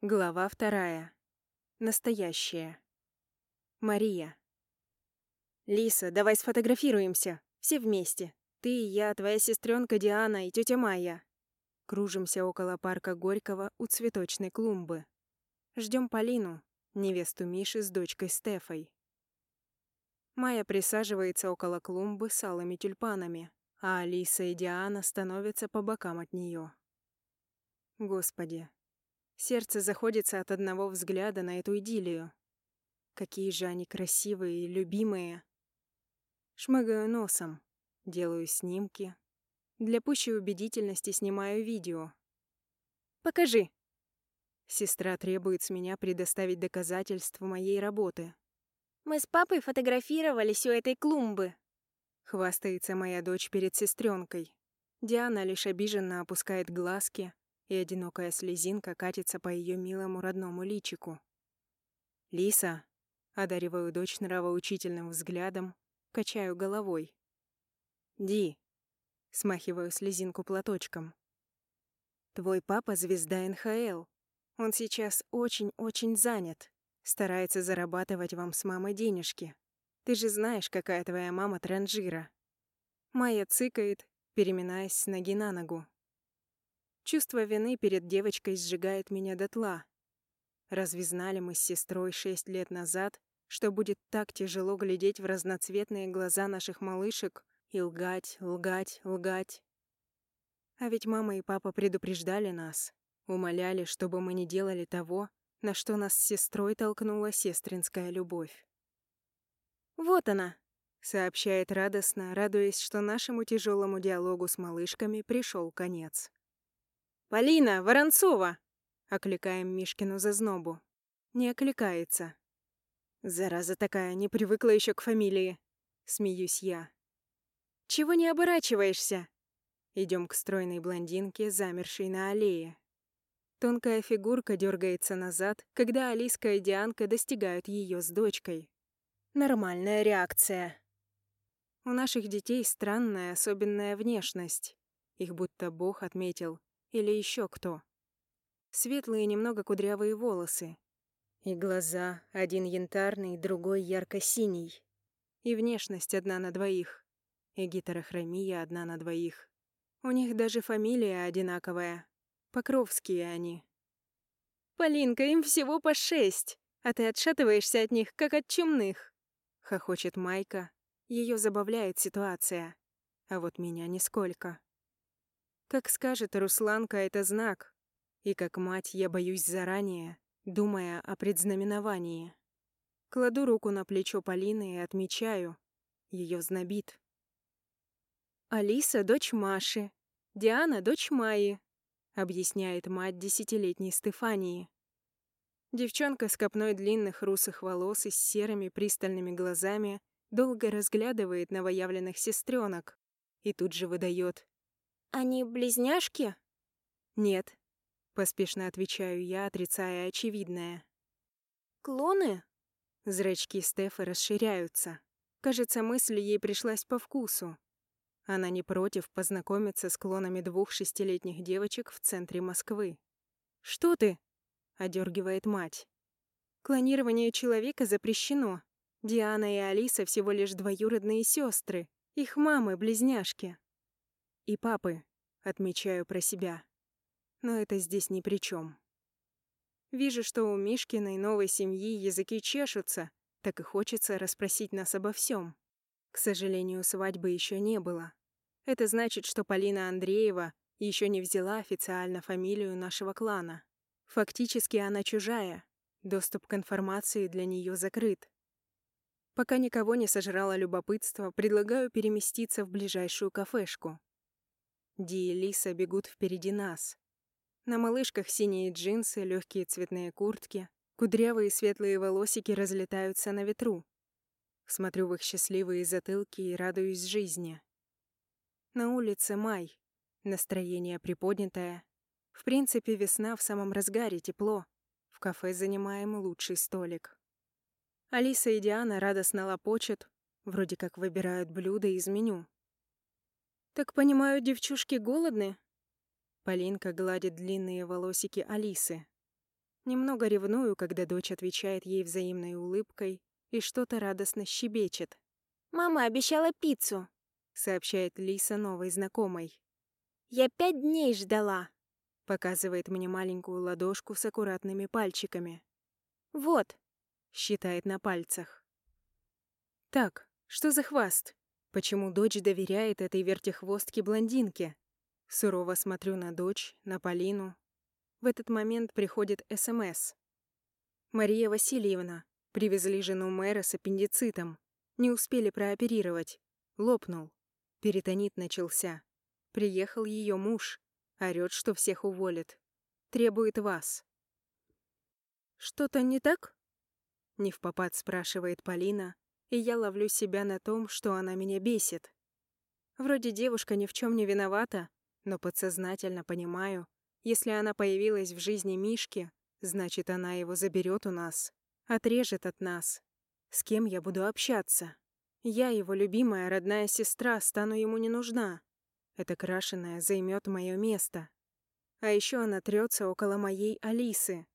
Глава вторая. Настоящая. Мария. «Лиса, давай сфотографируемся. Все вместе. Ты и я, твоя сестренка Диана и тетя Майя». Кружимся около парка Горького у цветочной клумбы. Ждем Полину, невесту Миши с дочкой Стефой. Майя присаживается около клумбы с алыми тюльпанами, а Алиса и Диана становятся по бокам от нее. Господи, сердце заходится от одного взгляда на эту идиллию. Какие же они красивые и любимые. Шмыгаю носом, делаю снимки. Для пущей убедительности снимаю видео. «Покажи!» Сестра требует с меня предоставить доказательства моей работы. Мы с папой фотографировались у этой клумбы. Хвастается моя дочь перед сестренкой. Диана лишь обиженно опускает глазки, и одинокая слезинка катится по ее милому родному личику. «Лиса!» — одариваю дочь нравоучительным взглядом, качаю головой. «Ди!» — смахиваю слезинку платочком. «Твой папа — звезда НХЛ. Он сейчас очень-очень занят. Старается зарабатывать вам с мамой денежки. Ты же знаешь, какая твоя мама транжира. Майя цыкает, переминаясь с ноги на ногу. Чувство вины перед девочкой сжигает меня дотла. Разве знали мы с сестрой шесть лет назад, что будет так тяжело глядеть в разноцветные глаза наших малышек и лгать, лгать, лгать? А ведь мама и папа предупреждали нас, умоляли, чтобы мы не делали того, на что нас с сестрой толкнула сестринская любовь. «Вот она», — сообщает радостно, радуясь, что нашему тяжелому диалогу с малышками пришел конец. «Полина, Воронцова!» — окликаем Мишкину зазнобу. Не окликается. Зараза такая, не привыкла еще к фамилии. Смеюсь я. «Чего не оборачиваешься?» Идем к стройной блондинке, замершей на аллее. Тонкая фигурка дергается назад, когда Алиска и Дианка достигают ее с дочкой. Нормальная реакция. У наших детей странная особенная внешность. Их будто Бог отметил. Или еще кто. Светлые немного кудрявые волосы. И глаза, один янтарный, другой ярко-синий. И внешность одна на двоих. И гетерохромия одна на двоих. У них даже фамилия одинаковая. Покровские они. «Полинка, им всего по шесть, а ты отшатываешься от них, как от чумных!» — хохочет Майка. Ее забавляет ситуация. А вот меня нисколько. Как скажет Русланка, это знак. И как мать я боюсь заранее, думая о предзнаменовании. Кладу руку на плечо Полины и отмечаю. Ее знобит. «Алиса — дочь Маши. Диана — дочь Майи объясняет мать десятилетней Стефании. Девчонка с копной длинных русых волос и с серыми пристальными глазами долго разглядывает новоявленных сестренок и тут же выдает. «Они близняшки?» «Нет», — поспешно отвечаю я, отрицая очевидное. «Клоны?» Зрачки Стефы расширяются. Кажется, мысль ей пришлась по вкусу. Она не против познакомиться с клонами двух шестилетних девочек в центре Москвы. «Что ты?» — одергивает мать. «Клонирование человека запрещено. Диана и Алиса всего лишь двоюродные сестры, их мамы-близняшки. И папы, отмечаю про себя. Но это здесь ни при чем. Вижу, что у Мишкиной новой семьи языки чешутся, так и хочется расспросить нас обо всем. К сожалению, свадьбы еще не было. Это значит, что Полина Андреева еще не взяла официально фамилию нашего клана. Фактически она чужая. Доступ к информации для нее закрыт. Пока никого не сожрало любопытство, предлагаю переместиться в ближайшую кафешку. Ди и Лиса бегут впереди нас. На малышках синие джинсы, легкие цветные куртки, кудрявые светлые волосики разлетаются на ветру. Смотрю в их счастливые затылки и радуюсь жизни. На улице май. Настроение приподнятое. В принципе, весна в самом разгаре, тепло. В кафе занимаем лучший столик. Алиса и Диана радостно лопочут, вроде как выбирают блюда из меню. «Так понимаю, девчушки голодны?» Полинка гладит длинные волосики Алисы. Немного ревную, когда дочь отвечает ей взаимной улыбкой и что-то радостно щебечет. «Мама обещала пиццу», — сообщает Лиса новой знакомой. «Я пять дней ждала», — показывает мне маленькую ладошку с аккуратными пальчиками. «Вот», — считает на пальцах. «Так, что за хваст? Почему дочь доверяет этой вертихвостке-блондинке?» Сурово смотрю на дочь, на Полину. В этот момент приходит СМС. «Мария Васильевна, привезли жену мэра с аппендицитом. Не успели прооперировать. Лопнул. Перитонит начался. Приехал ее муж. Орёт, что всех уволит. Требует вас». «Что-то не так?» Не в попад спрашивает Полина, и я ловлю себя на том, что она меня бесит. Вроде девушка ни в чем не виновата, но подсознательно понимаю, если она появилась в жизни Мишки, значит, она его заберет у нас, отрежет от нас. С кем я буду общаться? Я, его любимая родная сестра, стану ему не нужна. Эта крашеная займет мое место. А еще она трется около моей Алисы.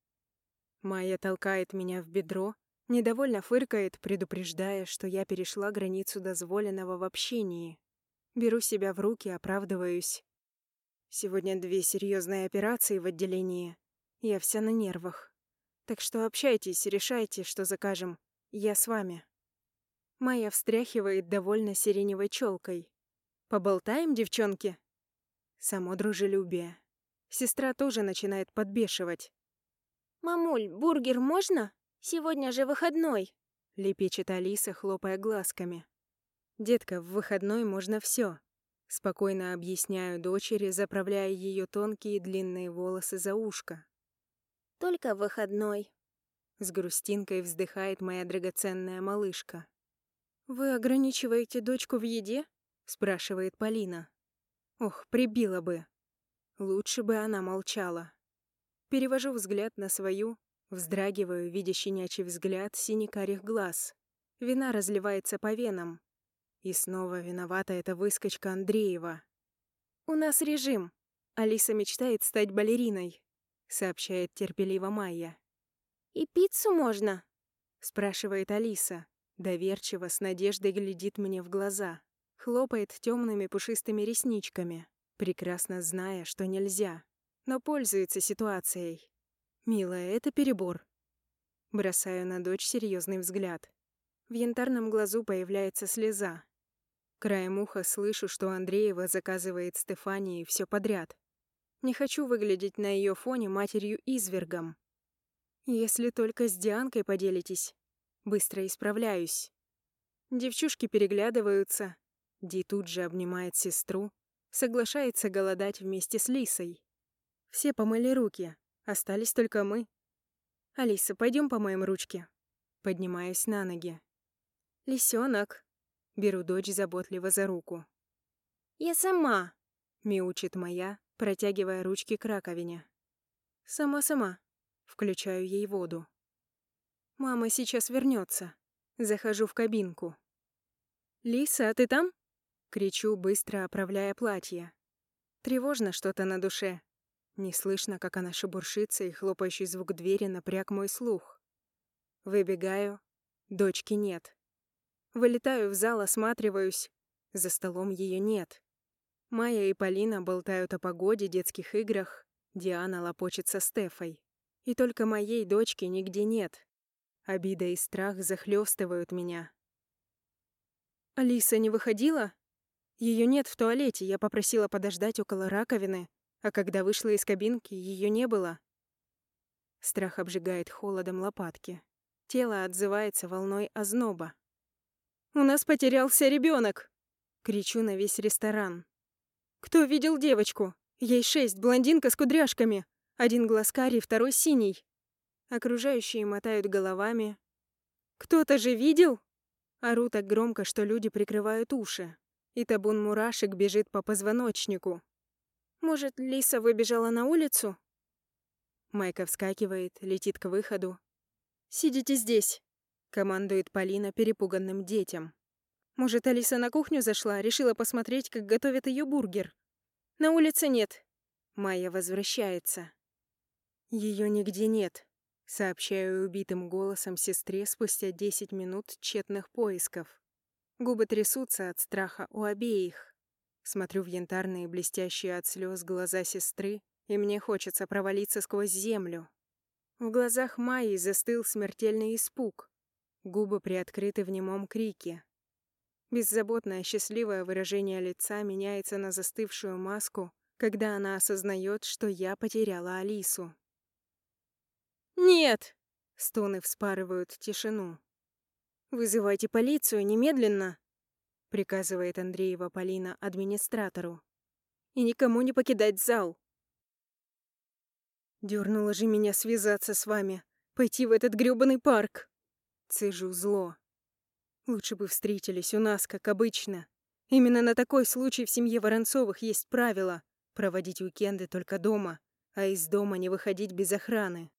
Майя толкает меня в бедро, недовольно фыркает, предупреждая, что я перешла границу дозволенного в общении. Беру себя в руки, оправдываюсь. Сегодня две серьезные операции в отделении. Я вся на нервах. Так что общайтесь, решайте, что закажем. Я с вами. Майя встряхивает довольно сиреневой челкой. Поболтаем, девчонки? Само дружелюбие. Сестра тоже начинает подбешивать. «Мамуль, бургер можно? Сегодня же выходной!» Лепечет Алиса, хлопая глазками. «Детка, в выходной можно все. Спокойно объясняю дочери, заправляя ее тонкие длинные волосы за ушко. «Только выходной», — с грустинкой вздыхает моя драгоценная малышка. «Вы ограничиваете дочку в еде?» — спрашивает Полина. «Ох, прибила бы. Лучше бы она молчала». Перевожу взгляд на свою, вздрагиваю, видя щенячий взгляд сине-карих глаз. Вина разливается по венам, и снова виновата эта выскочка Андреева. «У нас режим. Алиса мечтает стать балериной», — сообщает терпеливо Майя. «И пиццу можно?» — спрашивает Алиса. Доверчиво, с надеждой глядит мне в глаза. Хлопает темными пушистыми ресничками, прекрасно зная, что нельзя, но пользуется ситуацией. «Милая, это перебор». Бросаю на дочь серьезный взгляд. В янтарном глазу появляется слеза. Краем уха слышу, что Андреева заказывает Стефании все подряд. Не хочу выглядеть на ее фоне матерью-извергом. Если только с Дианкой поделитесь. Быстро исправляюсь. Девчушки переглядываются. Ди тут же обнимает сестру, соглашается голодать вместе с Лисой. Все помыли руки, остались только мы. «Алиса, пойдем помоем ручки». Поднимаюсь на ноги. «Лисёнок», Беру дочь заботливо за руку. «Я сама!» — мяучит моя, протягивая ручки к раковине. «Сама-сама!» — включаю ей воду. «Мама сейчас вернется. Захожу в кабинку. «Лиса, а ты там?» — кричу, быстро оправляя платье. Тревожно что-то на душе. Не слышно, как она шебуршится, и хлопающий звук двери напряг мой слух. Выбегаю. Дочки нет. Вылетаю в зал, осматриваюсь. За столом ее нет. Майя и Полина болтают о погоде, детских играх. Диана лопочет со Стефой. И только моей дочки нигде нет. Обида и страх захлестывают меня. Алиса не выходила? Ее нет в туалете, я попросила подождать около раковины, а когда вышла из кабинки, ее не было. Страх обжигает холодом лопатки. Тело отзывается волной озноба. «У нас потерялся ребенок!» Кричу на весь ресторан. «Кто видел девочку? Ей шесть, блондинка с кудряшками. Один глаз карий, второй синий». Окружающие мотают головами. «Кто-то же видел?» Ору так громко, что люди прикрывают уши. И табун мурашек бежит по позвоночнику. «Может, Лиса выбежала на улицу?» Майка вскакивает, летит к выходу. «Сидите здесь!» командует Полина перепуганным детям. Может, Алиса на кухню зашла, решила посмотреть, как готовят ее бургер. На улице нет. Майя возвращается. Ее нигде нет. Сообщаю убитым голосом сестре спустя десять минут тщетных поисков. Губы трясутся от страха у обеих. Смотрю в янтарные блестящие от слез глаза сестры, и мне хочется провалиться сквозь землю. В глазах Майи застыл смертельный испуг. Губы приоткрыты в немом крике. Беззаботное, счастливое выражение лица меняется на застывшую маску, когда она осознает, что я потеряла Алису. «Нет!» — стоны вспарывают тишину. «Вызывайте полицию немедленно!» — приказывает Андреева Полина администратору. «И никому не покидать зал!» Дёрнула же меня связаться с вами, пойти в этот грёбаный парк. Цежу зло. Лучше бы встретились у нас, как обычно. Именно на такой случай в семье Воронцовых есть правило — проводить уикенды только дома, а из дома не выходить без охраны.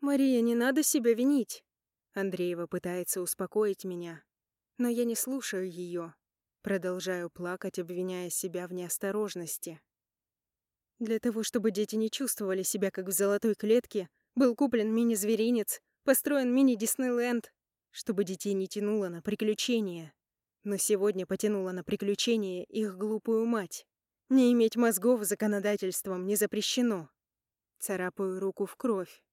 «Мария, не надо себя винить!» Андреева пытается успокоить меня, но я не слушаю ее. Продолжаю плакать, обвиняя себя в неосторожности. Для того, чтобы дети не чувствовали себя как в золотой клетке, был куплен мини-зверинец, построен мини-Диснейленд, чтобы детей не тянуло на приключения. Но сегодня потянуло на приключения их глупую мать. Не иметь мозгов законодательством не запрещено. Царапаю руку в кровь.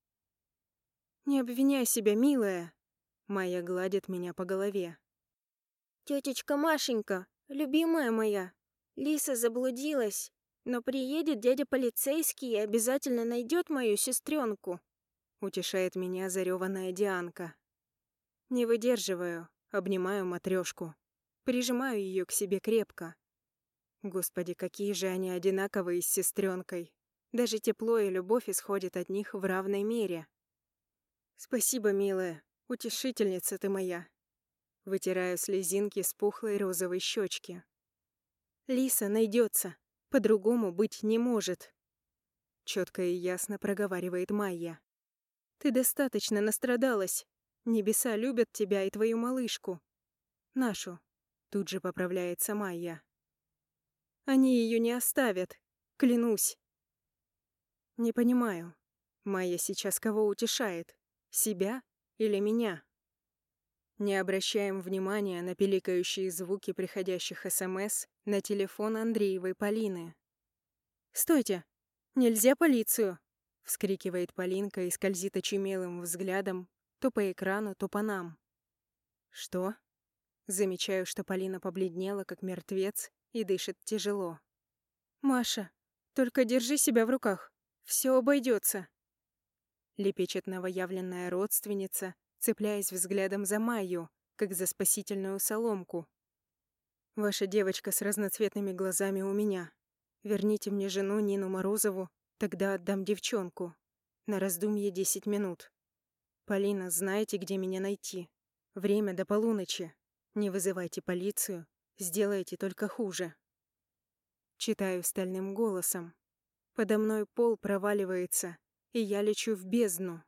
«Не обвиняй себя, милая!» Майя гладит меня по голове. «Тетечка Машенька, любимая моя, Лиса заблудилась, но приедет дядя полицейский и обязательно найдет мою сестренку», утешает меня зареванная Дианка. Не выдерживаю, обнимаю матрешку, прижимаю ее к себе крепко. Господи, какие же они одинаковые с сестренкой. Даже тепло и любовь исходят от них в равной мере. Спасибо, милая, утешительница ты моя. Вытираю слезинки с пухлой розовой щечки. Лиса найдется, по-другому быть не может. Четко и ясно проговаривает Майя. Ты достаточно настрадалась. Небеса любят тебя и твою малышку. Нашу. Тут же поправляется Майя. Они ее не оставят. Клянусь. Не понимаю. Майя сейчас кого утешает? Себя или меня? Не обращаем внимания на пиликающие звуки приходящих СМС на телефон Андреевой Полины. «Стойте! Нельзя полицию!» — вскрикивает Полинка и скользит очумелым взглядом то по экрану, то по нам. «Что?» Замечаю, что Полина побледнела, как мертвец, и дышит тяжело. «Маша, только держи себя в руках. Все обойдется. Лепечет новоявленная родственница, цепляясь взглядом за Майю, как за спасительную соломку. «Ваша девочка с разноцветными глазами у меня. Верните мне жену Нину Морозову, тогда отдам девчонку. На раздумье десять минут». «Полина, знаете, где меня найти? Время до полуночи. Не вызывайте полицию, сделайте только хуже». Читаю стальным голосом. Подо мной пол проваливается, и я лечу в бездну.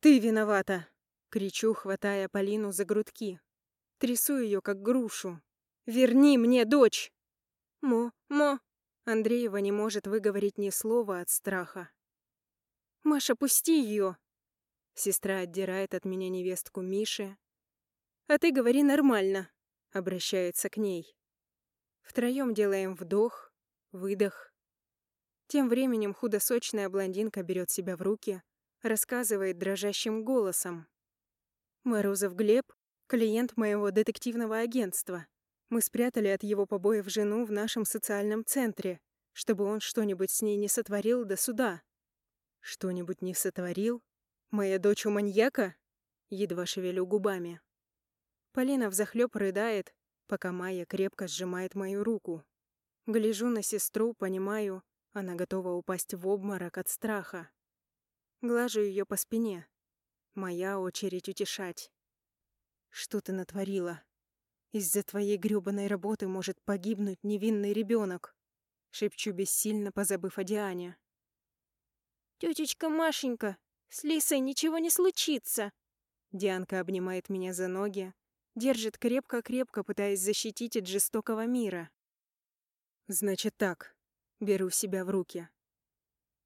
«Ты виновата!» — кричу, хватая Полину за грудки. Трясу ее, как грушу. «Верни мне дочь!» «Мо, мо!» Андреева не может выговорить ни слова от страха. «Маша, пусти ее!» Сестра отдирает от меня невестку Миши. «А ты говори нормально», — обращается к ней. Втроем делаем вдох, выдох. Тем временем худосочная блондинка берет себя в руки, рассказывает дрожащим голосом. «Морозов Глеб — клиент моего детективного агентства. Мы спрятали от его побоев жену в нашем социальном центре, чтобы он что-нибудь с ней не сотворил до суда». «Что-нибудь не сотворил?» «Моя дочь у маньяка?» Едва шевелю губами. Полина взахлёб рыдает, пока Майя крепко сжимает мою руку. Гляжу на сестру, понимаю, она готова упасть в обморок от страха. Глажу ее по спине. Моя очередь утешать. «Что ты натворила? Из-за твоей грёбаной работы может погибнуть невинный ребенок. Шепчу бессильно, позабыв о Диане. «Тетечка Машенька, с Лисой ничего не случится. Дианка обнимает меня за ноги, держит крепко-крепко, пытаясь защитить от жестокого мира. Значит так, беру себя в руки.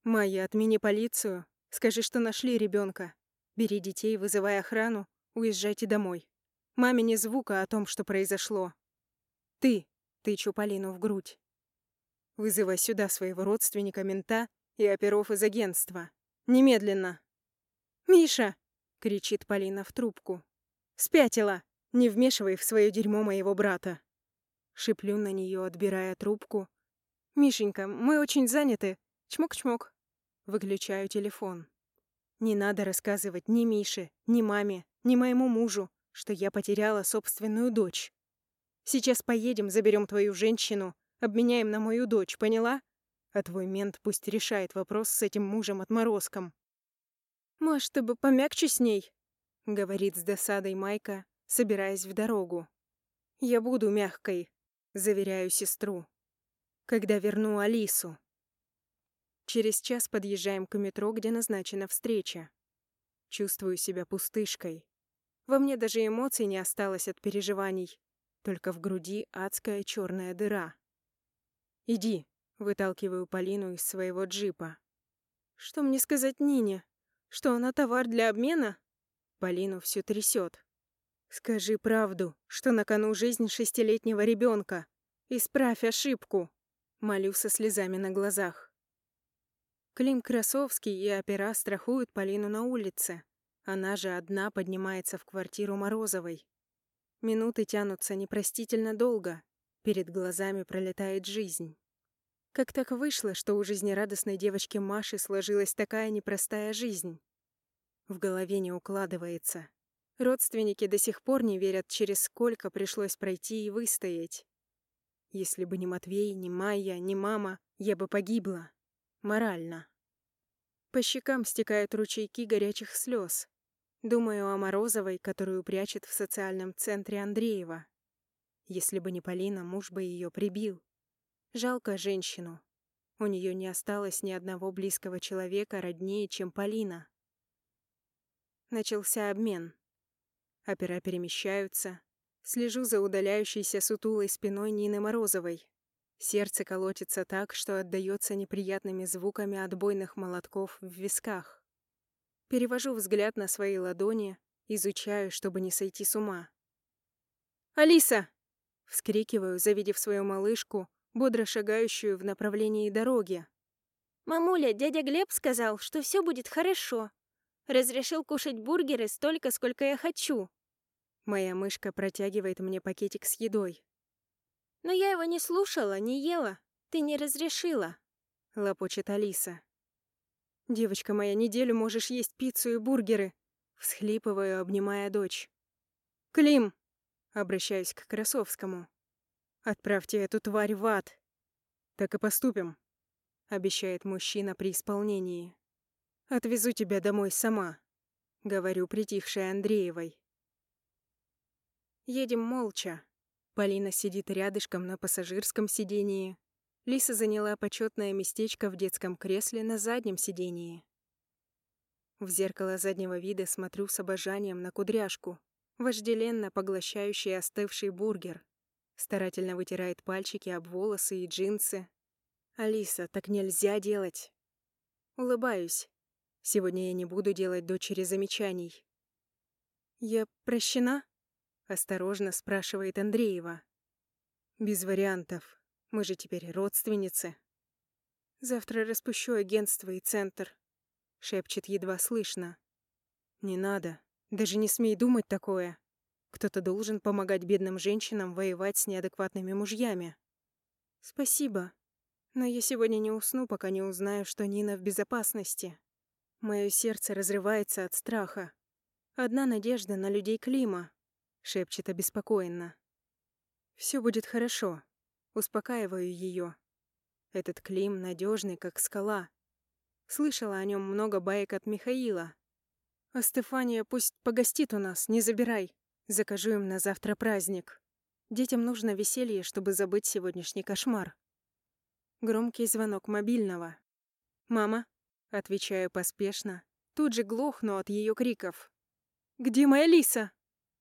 Майя, отмени полицию, Скажи, что нашли ребенка. Бери детей, вызывай охрану, уезжайте домой. Маме ни звука о том, что произошло. Ты, тычу Полину в грудь. Вызывай сюда своего родственника, мента и оперов из агентства. Немедленно. «Миша!» — кричит Полина в трубку. «Спятила! Не вмешивай в свое дерьмо моего брата!» Шиплю на нее, отбирая трубку. «Мишенька, мы очень заняты. Чмок-чмок». Выключаю телефон. Не надо рассказывать ни Мише, ни маме, ни моему мужу, что я потеряла собственную дочь. Сейчас поедем, заберем твою женщину, обменяем на мою дочь, поняла? А твой мент пусть решает вопрос с этим мужем-отморозком. «Маш, ты бы помягче с ней», — говорит с досадой Майка, собираясь в дорогу. «Я буду мягкой», — заверяю сестру. «Когда верну Алису». Через час подъезжаем к метро, где назначена встреча. Чувствую себя пустышкой. Во мне даже эмоций не осталось от переживаний, только в груди адская черная дыра. «Иди», — выталкиваю Полину из своего джипа. «Что мне сказать Нине? Что она товар для обмена?» Полину все трясет. «Скажи правду, что на кону жизнь шестилетнего ребенка. Исправь ошибку!» Молю со слезами на глазах. Клим Красовский и опера страхуют Полину на улице. Она же одна поднимается в квартиру Морозовой. Минуты тянутся непростительно долго. Перед глазами пролетает жизнь. Как так вышло, что у жизнерадостной девочки Маши сложилась такая непростая жизнь? В голове не укладывается. Родственники до сих пор не верят, через сколько пришлось пройти и выстоять. Если бы не Матвей, ни Майя, ни мама, я бы погибла. Морально. По щекам стекают ручейки горячих слез. Думаю о Морозовой, которую прячет в социальном центре Андреева. Если бы не Полина, муж бы ее прибил. Жалко женщину. У нее не осталось ни одного близкого человека роднее, чем Полина. Начался обмен. Опера перемещаются. Слежу за удаляющейся сутулой спиной Нины Морозовой. Сердце колотится так, что отдаётся неприятными звуками отбойных молотков в висках. Перевожу взгляд на свои ладони, изучаю, чтобы не сойти с ума. «Алиса!» — вскрикиваю, завидев свою малышку, бодро шагающую в направлении дороги. «Мамуля, дядя Глеб сказал, что все будет хорошо. Разрешил кушать бургеры столько, сколько я хочу». Моя мышка протягивает мне пакетик с едой. Но я его не слушала, не ела. Ты не разрешила. Лопочет Алиса. Девочка моя, неделю можешь есть пиццу и бургеры. Всхлипываю, обнимая дочь. Клим! Обращаюсь к Красовскому. Отправьте эту тварь в ад. Так и поступим. Обещает мужчина при исполнении. Отвезу тебя домой сама. Говорю притихшей Андреевой. Едем молча. Полина сидит рядышком на пассажирском сидении. Лиса заняла почетное местечко в детском кресле на заднем сидении. В зеркало заднего вида смотрю с обожанием на кудряшку, вожделенно поглощающий остывший бургер. Старательно вытирает пальчики об волосы и джинсы. «Алиса, так нельзя делать!» Улыбаюсь. Сегодня я не буду делать дочери замечаний. «Я прощена?» Осторожно спрашивает Андреева. Без вариантов. Мы же теперь родственницы. Завтра распущу агентство и центр. Шепчет едва слышно. Не надо. Даже не смей думать такое. Кто-то должен помогать бедным женщинам воевать с неадекватными мужьями. Спасибо. Но я сегодня не усну, пока не узнаю, что Нина в безопасности. Мое сердце разрывается от страха. Одна надежда на людей Клима шепчет обеспокоенно. Все будет хорошо. Успокаиваю ее. Этот Клим надежный, как скала. Слышала о нем много баек от Михаила. А Стефания пусть погостит у нас, не забирай. Закажу им на завтра праздник. Детям нужно веселье, чтобы забыть сегодняшний кошмар. Громкий звонок мобильного. «Мама?» — отвечаю поспешно. Тут же глохну от ее криков. «Где моя Лиса?»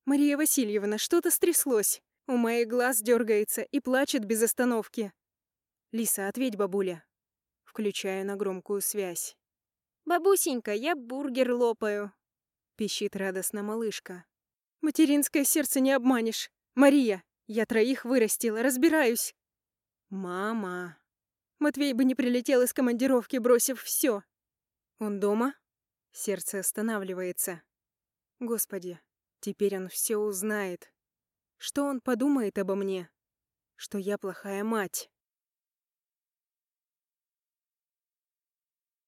«Мария Васильевна, что-то стряслось. У моих глаз дергается и плачет без остановки». «Лиса, ответь, бабуля». Включаю на громкую связь. «Бабусенька, я бургер лопаю», — пищит радостно малышка. «Материнское сердце не обманешь. Мария, я троих вырастила, разбираюсь». «Мама...» Матвей бы не прилетел из командировки, бросив все. «Он дома?» Сердце останавливается. Господи, теперь он все узнает. Что он подумает обо мне? Что я плохая мать?